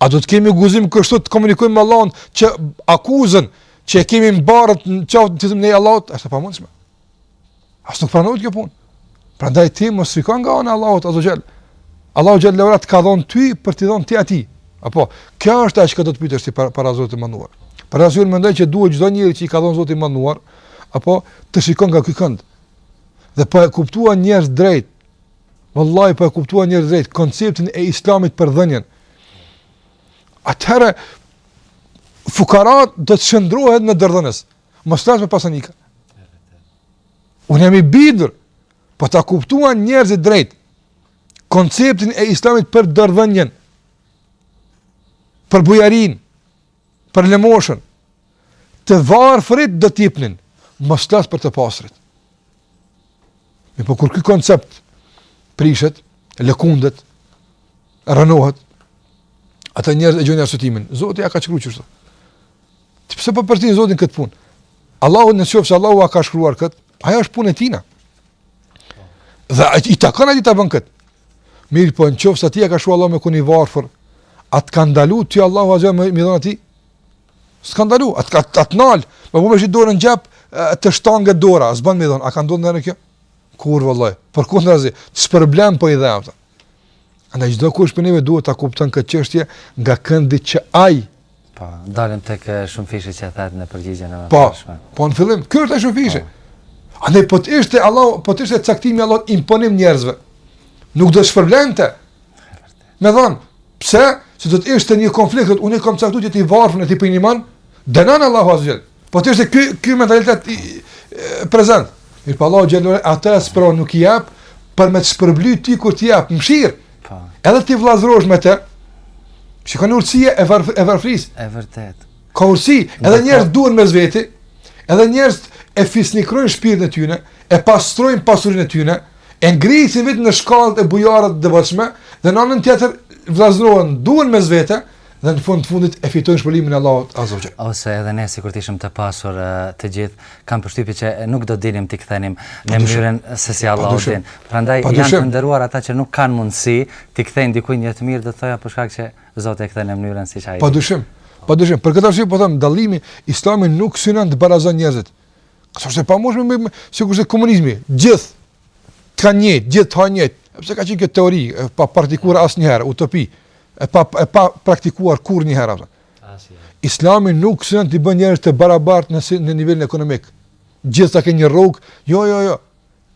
A do të kemi guzim kështu të komunikojmë me Allahun që akuzën që e kemi mbartë në qafë t'ia lëmë Allahut, është e pamundshme. As nuk pranohet kjo punë. Prandaj ti mos shiko nga ana e Allahut azze ue xhel. Allahu xhele ue ala t' ka dhonë ty për t'i dhonë ti atij. Apo, kjo është ajo çka do të pyetesh ti para, para Zotit të madhnuar. Për atë arsye mendoj që duhet çdo njeri që i ka dhonë Zoti i madhnuar, apo, të shikon nga ky kënd. Dhe po e kuptuan njerëzit drejt, Vallahi, po e kuptuan njerëzit drejt, konceptin e islamit për dhënien. Atëherë, fukarat do të shndërrohen në dorëdhënës. Mos të flasim për pasanikët. Unë jam i bindur, po ta kuptuan njerëzit drejt, konceptin e islamit për dorëdhënien, për bujarinë, Për lëmoshën, të varfrit do të jepnin, mos flas për të pasrit. Mirëpo kur ky koncept prishet, lëkundet, rrënohet, ata njerëz e gjejnë arsyetimin. Zoti ia ka shkruar kështu. Ti pse po e përzien Zotin në këtë punë? Allahu në qoftë se Allahu e ka shkruar këtë, ajo është punë e tina. Dhe i takon atij ta bën këtë. Mirëpo në qoftë se atij ia ka shkru Allahu me kon i varfër, a t'ka ndalu ty Allahu azza me i dhon atij. S't'ka ndalu, a t'ka, a t'nal, me bo me shti dorën n'xhep të shtanget dora, s'ban me dhon, a ka ndodhur ndonjëherë kjo? Kurrë vallahi, përkundrazi, të shpërblen po i dhe. Andaj çdokush prej neve duhet ta kupton këtë çështje nga këndi që ai po dalim tek shumëfishi që thatë në përgjigjen e mëparshme. Po, po në fillim ky është shumëfishi. Po. Andaj po të ishte Allah, po të ishte caktimi i Allahut imponim njerëzve. Nuk do të shpërblente me dhonë. Pse? Se do të ishte një konflikt, unë e kam caktuar që ti varfën e ti pe i man, dënon Allahu azze ve xhel. Po të ishte ky ky mentalitet i prezent. Mirëpo Allahu xhel atë as pra nuk i jep por me të shpërbly ty kur t'i japësh mëshirë. Po. Edhe të vllazërohesh me të. Shikon urtësia e varf e varfërisë. E vërtetë. Ka urtësi, edhe njerëz duhen mes veti, edhe njerëz e fisnikërojnë shpirtin e tyre, e pastrojnë pasurinë e tyre, E ngrejnë vetën në shkallët e bujarëve të devotshme dhe në anën tjetër vllazërohen, duhen mes vete dhe në fund të fundit e fitojnë shpërblimin e Allahut Azza wa Jall. Ose edhe ne sikur të ishim të pasur të gjithë, kam përshtypjen që nuk do dinim t'i kthenim në mënyrën se si Allahu din. Prandaj janë të nderuar ata që nuk kanë mundësi t'i kthejnë dikujt një të mirë, do të thoja për shkak se Zoti e kthen në mënyrën siç ai di. Padyshim. Padyshim. Për këtë arsye po them dallimi Islami nuk synon të barazon njerëzit. Kjo është e pamundshme me, me sikurse komunizmi, gjithë të kanë njëjtë, gjithë të kanë njëjtë. Pse ka qenë kjo teori e pa praktikuar asnjëherë, utopi, e pa e pa praktikuar kurrëherë apo? Asnjëherë. Islami nuk synon të bën njerëz të barabartë në në nivelin ekonomik. Gjithë ta kanë një rrogë. Jo, jo, jo.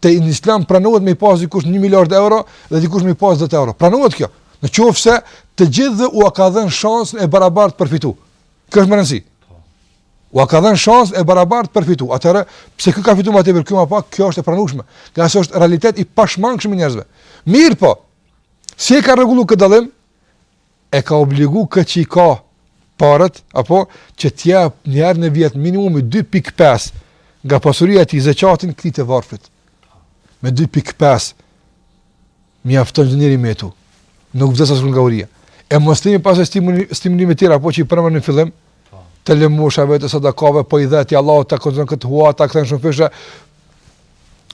Te në Islam pranohet me pas dikush 1 miliard euro dhe dikush me pas 10 euro. Pranohet kjo. Në qoftë se të gjithëve u ka dhënë shansin e barabartë për me fitu. Kjo është me rëndësi. Ua ka dhënë shansë të barabartë për fitu. Atëherë, pse ky ka fitu ma tepër, ky ma pak, kjo është e pranushme. Ngase është realitet i pashmangshëm i njerëzve. Mirëpo, si e ka rregullu këtë dallim, e ka obligu këtë që i ka paret, apo që t'jep njëherë në vjet minimumi 2.5 nga pasuria e tij zeqatin këtij të varfrit. Me 2.5 Mjafton çdo njeri me jetu. Nuk vdes askush nga uria. E mos themi pasaj stimulime të tjera po që i përmendëm në fillim, po. të lëmoshave, të sadakave, po i dhe ti Allahu ta konsideron këtë hua, ta kthen shumëfish.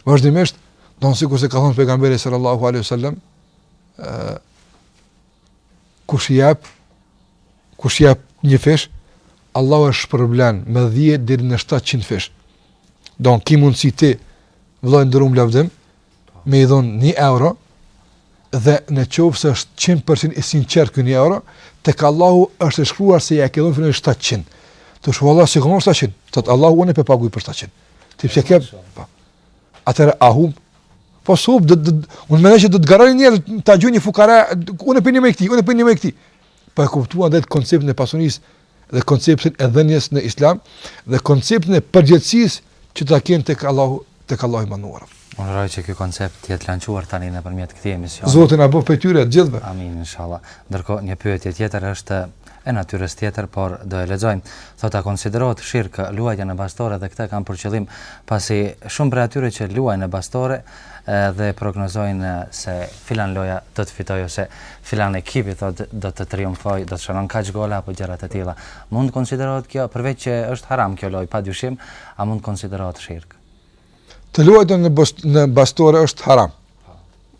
Vazhdimisht, dmth sikurse ka thënë pejgamberi sallallahu alaihi wasallam, ë kush i jap, kush i jap një fish, Allahu e shpërblen me 10 deri në 700 fish. Dmth ki mundsi ti vëlla i nderum Lavdim, me i dhon 1 euro dhe në qoftë se je 100% i sinqert ky 1 euro, tek Allahu është e shkruar se ia ke dhënë fjala vjen 700. Të shkruaj Allahu si ke dhonë 700, thotë Allahu unë po paguaj për 700. Ti pse ke? Po. Atëherë a humb? Po s'hub, unë me ty do të garoj ta gjoj një fukara, unë po i jap këtij, unë po i jap këtij. Po e kuptuam vetë konceptin e pasunisë dhe konceptin e dhënies në Islam dhe konceptin e përgjegjësisë që do ta kemi tek Allahu tek Allahu i madhëruar. Uroj që ky koncept të jetë lançuar tani nëpërmjet këtij emisioni. Zoti na bëftë prej tyre të gjithëve. Amin inshallah. Ndërkohë një pyetje tjetër është e natyrës tjetër, por do e lexojmë. Thotë a konsiderohet shirk luajtja në bastore dhe këtë kam për qëllim, pasi shumë prej atyre që luajnë në bastore dhe prognozojnë se filan loja do të fitojë ose filan ekipi thotë do të triumfojë, do të shënon kaq gola apo gjëra të tilla. Mund të konsiderohet kjo, përveç që është haram kjo lojë, padyshim, a mund të konsiderohet shirk? Të luajturit në në bastore është haram. Po.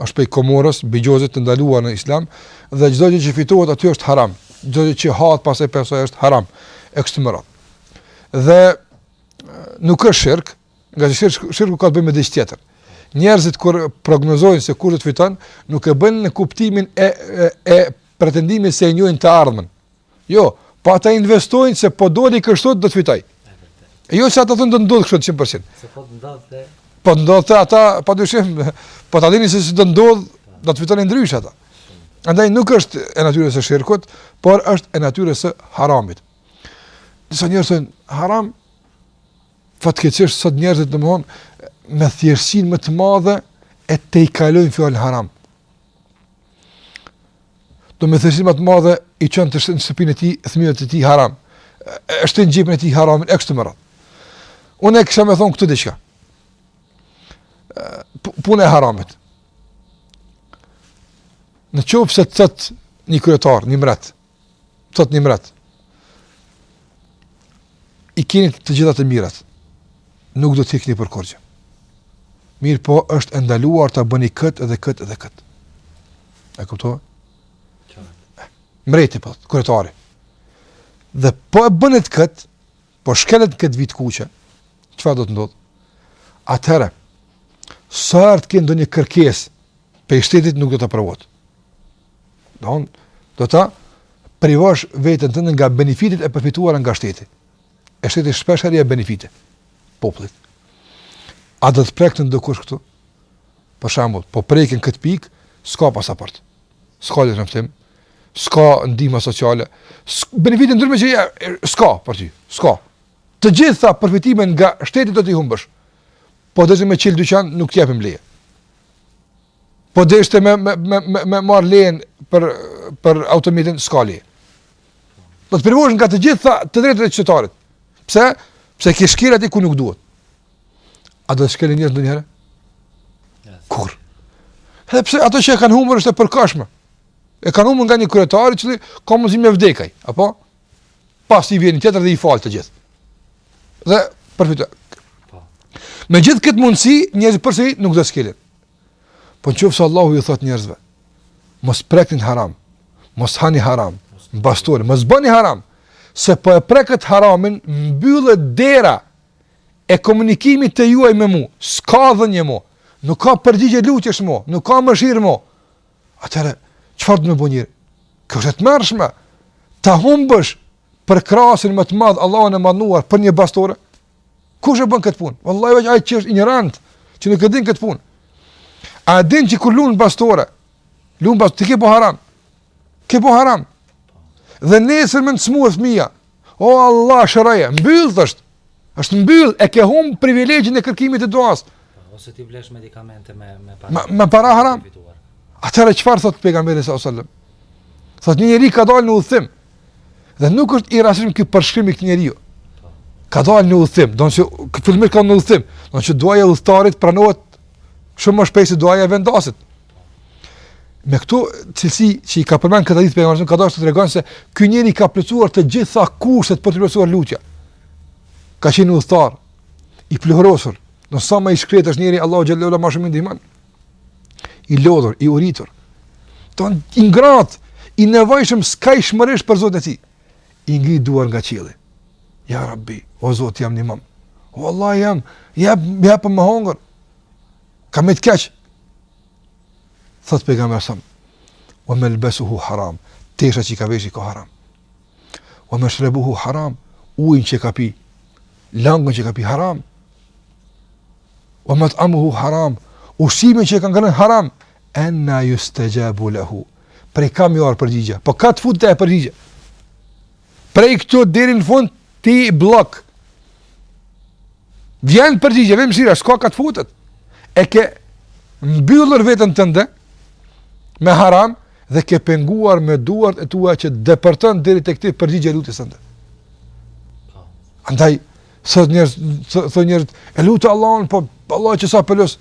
Është prej kumarës, bixhozit të ndaluar në Islam dhe çdo gjë që fitohet aty është haram. Çdo gjë që hahet pasaj prej saj është haram. E kështu me radhë. Dhe nuk është shirk, Ngase shirku ka të bëjë me diç tjetër. Njerëzit kur prognozojnë se kush do të fiton, nuk e bëjnë në kuptimin e, e, e pretendimit se e njohin të ardhmen. Jo, po ata investojnë se po doli kështu do të fitoj. E jo që ata thonë do ndodhë kështu 100% Se po të ndodhte... Po të ndodhte ata, padyshim, po ta dinin se si do ndodhë, do të fitonin ndryshe ata. Andaj nuk është e natyrës së shirkut, por është e natyrës së haramit. Disa njerëz thonë haram, Fatkeqësisht sot njerëzit domethënë me thjeshtësinë më të madhe e tejkalojnë fjalën haram. Dmth me thjeshtësinë më të madhe i çon në shtëpinë e tij, fëmijëve të tij haram. E shtin në xhepin e tij haram, e kështu me radhë. Unë e kisha me thonë këtë diçka. Puna e haramit. Në qoftë se të thotë një kryetar, një mbret, Thot një mbret. I keni të gjitha të mirat. Nuk do të ikni për kurrgjë. Mirëpo është e ndaluar të bëni këtë dhe këtë dhe këtë. E kupton? Mbreti, po, kryetari. Dhe po e bënit këtë, po shkelët këtë vijë të kuqe, çfarë do të ndodhë? Atëherë, sa herë të keni ndonjë kërkesë prej shtetit nuk do t'aprovohet. Don, do ta privosh veten tënde nga benefitet e përfituara nga shteti. E shteti shpeshherë benefite popullit. A do të prekte ndokush këtu? Për shembull, po preke këtë pikë, s'ka pasaportë. S'ka letërnjoftim, s'ka ndihma sociale, benefite të ndryshme që janë, s'ka për ty, s'ka. Të gjitha përfitimet nga shteti do t'i humbësh, po deshe me çilë dyqan nuk t'japim leje. Po deshe me me me me, me marrë lejen për për automjetin s'ka leje. Do të privohesh nga të gjitha të drejtat e qytetarit. Pse? Pse ke shkelë aty ku nuk duhet. A do të shkelin njerëzit ndonjëherë? Kurrë. Edhe pse ajo që e kanë humbur është e përkohshme. E kanë humbur nga një kryetar që ka mundësi me vdekë ai, apo? Pas tij vjen tjetri dhe i fal të gjithë. Dhe përfitojnë. Po. Me gjithë këtë mundësi, njerëzit përsëri nuk do të shkelin. Po në qoftë se Allahu u thotë njerëzve, mos prekni haram, mos hani haram, bastore, mos bëni haram, se po e prekët haramin, mbyllet dera e komunikimit tuaj me mua. S'ka dhënie më. Nuk ka përgjigje lutjesh më, nuk ka mëshirë më. Atëherë, çfarë do të bëni? Kjo është e tmerrshme. Ta humbësh përkrahësin më të madh Allahun e madhëruar për një bastore, Kush e bën këtë punë? Wallahi veç ai që është injorant, që nuk e din këtë punë. A din që kur luan bastore? Luan bastore, ti je ka ha haram. Ka ha haram. Dhe nesër me t'u smu fëmia. O Allah, shëroje, mbyllë është. Është mbyllë, e ke humbë privilegjin e kërkimit të duasë. Ose ti blesh medikamente me me para. Me, me para haram. Atëherë çfarë thotë pejgamberi sallallahu alajhi wasallam? Thotë një njeri ka dalë në udhëtim, Dhe nuk është i rastishëm ky përshkrim i këtij njeriu. Ka dalë në udhëtim, do të thotë që fillimisht ka në udhëtim, do të thotë duaja e udhëtarit pranohet shumë më shpejt se duaja e vendasit. Me këto cilësi që i ka përmend në këtë hadith pejgamberi ka dashur të tregojë se ky njeri ka plotësuar të gjitha kushtet për t'iu plotësuar lutja. Ka qenë udhëtar i pluhurosur, do sa më i shkretë është njeriu Allahu xhallahu më shumë ndihmon. i lodhur, i uritur, tanë i ngratë, i nevojshëm s'ka i shumë rrish për Zotin e tij, i ngri duart nga qielli, ja rabbi, o Zot jam n'imam, o Allah jam, jep, jep me hongër, kam met keq, thotë pejgamberi a.s., ue melbesuhu haram, teshat që i ka vesh i ka haram, Ue meshrebuhu haram, ujin që ka pi, langun që ka pi haram, ue met'amuhu haram, ushqimin që ka ngrënë haram, enna justexhabu lehu, prej kah m'ju ardhë përgjigja, po kah t'futet përgjigja, prej këtu deri në fund, Ti bllok. Vjen përgjigjja, vjen mëshira, s'ka kah të futet. E ke mbyllur veten tënde me haram dhe ke penguar me duart e tua që të depërton deri tek ti përgjigjja e lutjes tënde. Andaj sot njerëz thonë njerëzit, e lut Allahun, po Allah që sa pelos.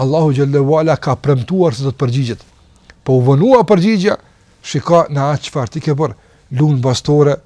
Allahu xhel-le ue ala ka premtuar se do të përgjigjet. Po u vonua përgjigjja, shiko në atë çfarë ti ke bërë, lun bastore,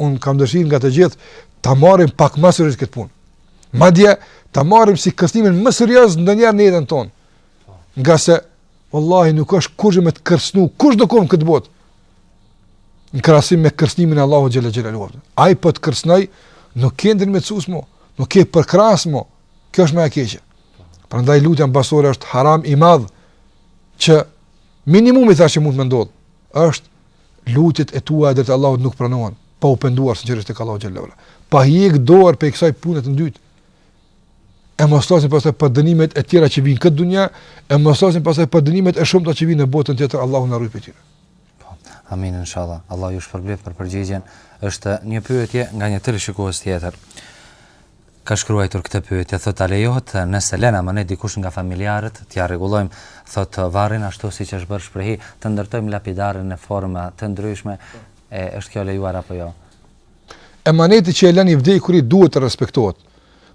unë kam dëshirë nga të gjithë, ta marrim pak më serioz këtë punë. Madje, ta marrim si kërcënimin më serioz ndonjëherë në jetën tonë. Ngase, vallahi, nuk është kurgjë me të kërcënu kushdo qoftë n'këtë botë? Në krahasim me kërcënimin e Allahut xhel-le xhelaluhu. Ai po të kërcënon, nuk kam ndërmend t'çus mo, nuk kam me t'përkrahë mo, kjo është më e keqe. Prandaj lujtja në bastore është haram i madhë që minimumi tash që mund me ndodhë, Është lutjet e tua drejt Allahut nuk pranohen pa u penduar sinqerisht tek Allahu xhel-le ue ala. Pa hjek dorë prej kësaj pune të ndytë. E mos flasim pastaj për dënimet e tjera që vijnë n'këtë dunja, e mos flasim pastaj për dënimet e shumta që vijnë në botën tjetër, Allahu na ruajt prej tyre. Po. Amin inshallah. Allahu ju shpërbleft për përgjigjen. Është një pyetje nga një teleshikues tjetër. ka shkruajtur këtë pyetje, thotë a lejohet nëse lë amanet dikush nga familjarët t'ia rregullojmë, thotë varrin ashtu siç është bërë shprehi, të ndërtojmë lapidarin në forma të ndryshme, e është kjo e lejuar apo jo? Emaneti që e len i vdekuri duhet të respektohet,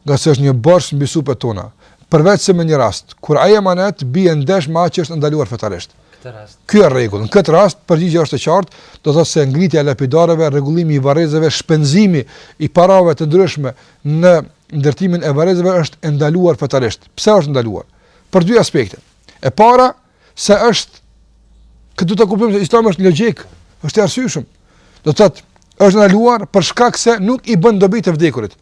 ngase është një borxh mbi supet tona, përveçse me një rast, kur ai emanet bie ndesh me atë që është ndaluar fetarisht. Ky është rregull. Në këtë rast përgjigja është e qartë, do të thotë se ngritja e lapidareve, rregullimi i varrezave, shpenzimi i parave të ndryshme në ndërtimin e varrezave është e ndaluar fetarisht. Pse është ndaluar? Për dy aspekte. E para, se është këtë duhet ta kuptojmë se Islami është logjik, është i arsyeshëm. Do të thotë është ndaluar për shkak se nuk i bën dobi të vdekurit.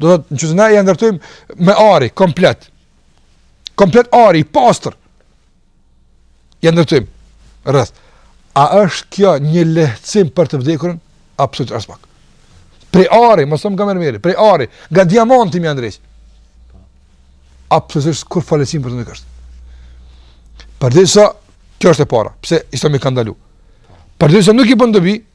Do të thotë, nëse ne ia ndërtojmë me ari komplet. Komplet ari i pastër. Ia ndërtojmë rreth. A është kjo një lehtësim për të vdekurin? Absolut aspak. Prej ari, më thon gamer mirë, prej ari, nga diamanti me ndreq. Absolut kur falecim për të ndërkuar. Përderisa kjo është e para. Pse i sa më kanë dalu? Përderisa nuk i bën dobi,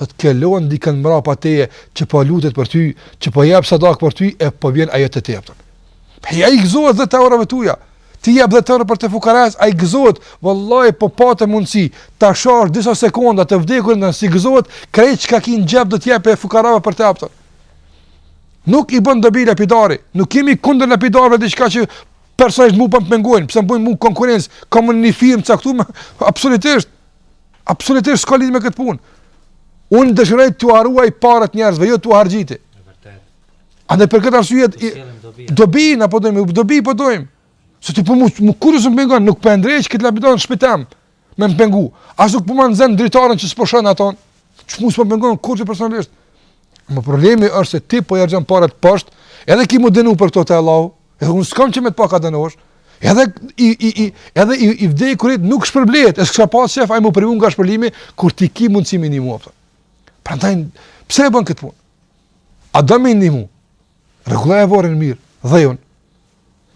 do të thotë ke lon dikënd mbrapa teje që po lutet për ty, që po jep sadaka për ty e po vjen ajo te tepta. Po ai i gëzohet dhuratave tuja, ti jep dhurata për te fukarasë, ai gëzohet, vallahi po pate mundësi, ta shohësh disa sekonda të vdekurin si gëzohet, krejt çka ki në xhep do t'ia jepje fukarave për të apëtën. Nuk i bën dobi lapidari, nuk kemi kundër lapidarëve diçka që personalisht mua po më pengon, pse më bëjnë mua konkurrencë, kam një firmë të caktuar absolutisht. Absolutisht s'ka lidhje me këtë punë. Unë dëshiroj t'ua ruaj paret njerëzve, jo t'ua harxhoj ti. Vërtet. Andaj për këtë arsye dobinë apo dëmin, dobi po dojm. Se ti mu kurrë s'më pengon, nuk po ndrejsh këtë lapidar n'shpi teme me më pengu. As nuk po më zën dritaren që s'po shon aton. Që mu s'po më pengon kurrë personalisht. Ama problemi është se ti po i harxhon paret poshtë, edhe ki me u dënu për këtë te Allahu. Edhe unë s'kam qejf me të pa ka dënohesh. Edhe i, i, i, edhe i, i vdekuri nuk shpërblehet, e s'ka pas qejf ai me u privu nga shpërblimi, kur ti ki mundësi me i ndihmu. Për. Prandaj, pse e bën këtë punë? A do me i ndihmu? Rregulloje vorrin mirë, dheun,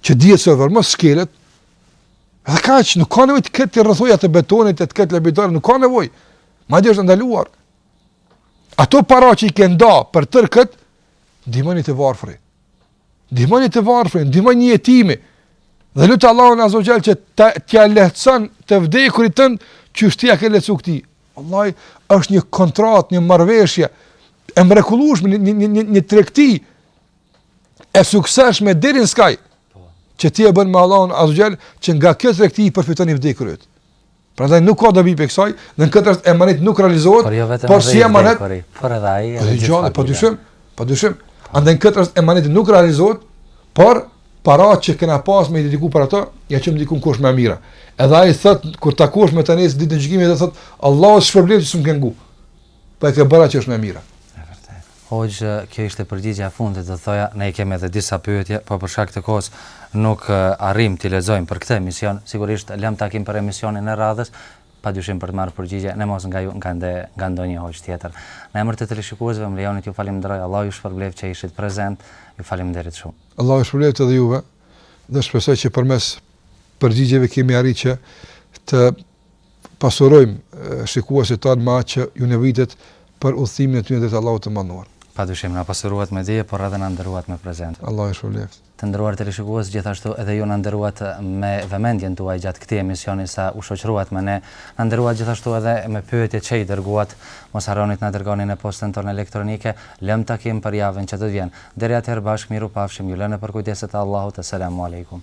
që dihet se vorr, mos shkelet, edhe kaq, nuk ka nevojë të ketë rrethoja të betonit, të ketë lapidarë, nuk ka nevojë, madje është ndaluar. Ato para që i ke nda për tërë këtë, ndihmoni të varfrit. Ndihmoni të varfrin, ndihmoni një jetim. Dhe lute Allahun Azze ve Xhel që t'ia lehtëson të vdekurit tënd qysh ti ia ke lehtësu këtij. Vallahi është një kontratë, një marrëveshje, e mrekullushme, një, një, një, një tregti, e sukseshme deri n'skaj, që ti e bën me Allahun Azze ve Xhel që nga kjo tregti i përfiton i vdekuri. Prandaj nuk ka dobi prej kësaj, në këtë rast emanet nuk realizohet, por, jo vetëm por si emanet, por, por edhe ai është gjallë, padyshim, padyshim. Andaj në këtë rast emaneti nuk realizohet, por paret që kena pas me dediku për ato, ia çojmë dikun ku është më e mira. Edhe ai thot kur takohesh me të në ditën e gjykimit, ai thot Allahu shpërbleft që s'm'ke ngu. Po e ke bërë atë që është më e mira. E vërtetë. Hoxhë, kjo ishte përgjigja e fundit, do thoja, ne i kemi edhe disa pyetje, po për shkak të kohës nuk arrijmë t'i lexojmë për këtë emision. Sigurisht lëmë takim për emisionin e radhës, padyshim për të marrë përgjigje, ne mos nga ju, nga ndë, nga ndonjë hoxhë tjetër. Në emër të teleshikuesve, më lejoni t'ju falënderoj. Allahu ju shpërbleftë që ishit prezent. Ju faleminderit shumë. Allahu ju shpërbleftë edhe juve. Dhe shpresoj që përmes përgjigjeve kemi arritur që të pasurojmë shikuesit tanë me atë që ju nevojitet për udhëtimin e tyre drejt Allahut të Madhëruar. Padyshim, na pasuruat me dije, por edhe na nderuat me prezencë. Allahu ju shpërbleftë. Të nderuar teleshikues, gjithashtu edhe ju na nderuat me vëmendjen tuaj gjatë këtij emisioni sa u shoqëruat me ne. Na nderuat gjithashtu edhe me pyetjet që i dërguat. Mos harroni të na dërgoni në postën tonë elektronike. Lëmë takim për javën që do të vjen. Deri atëherë bashkë mirupafshim, ju lë nën përkujdesjen e Allahut. Eselamu Alejkum.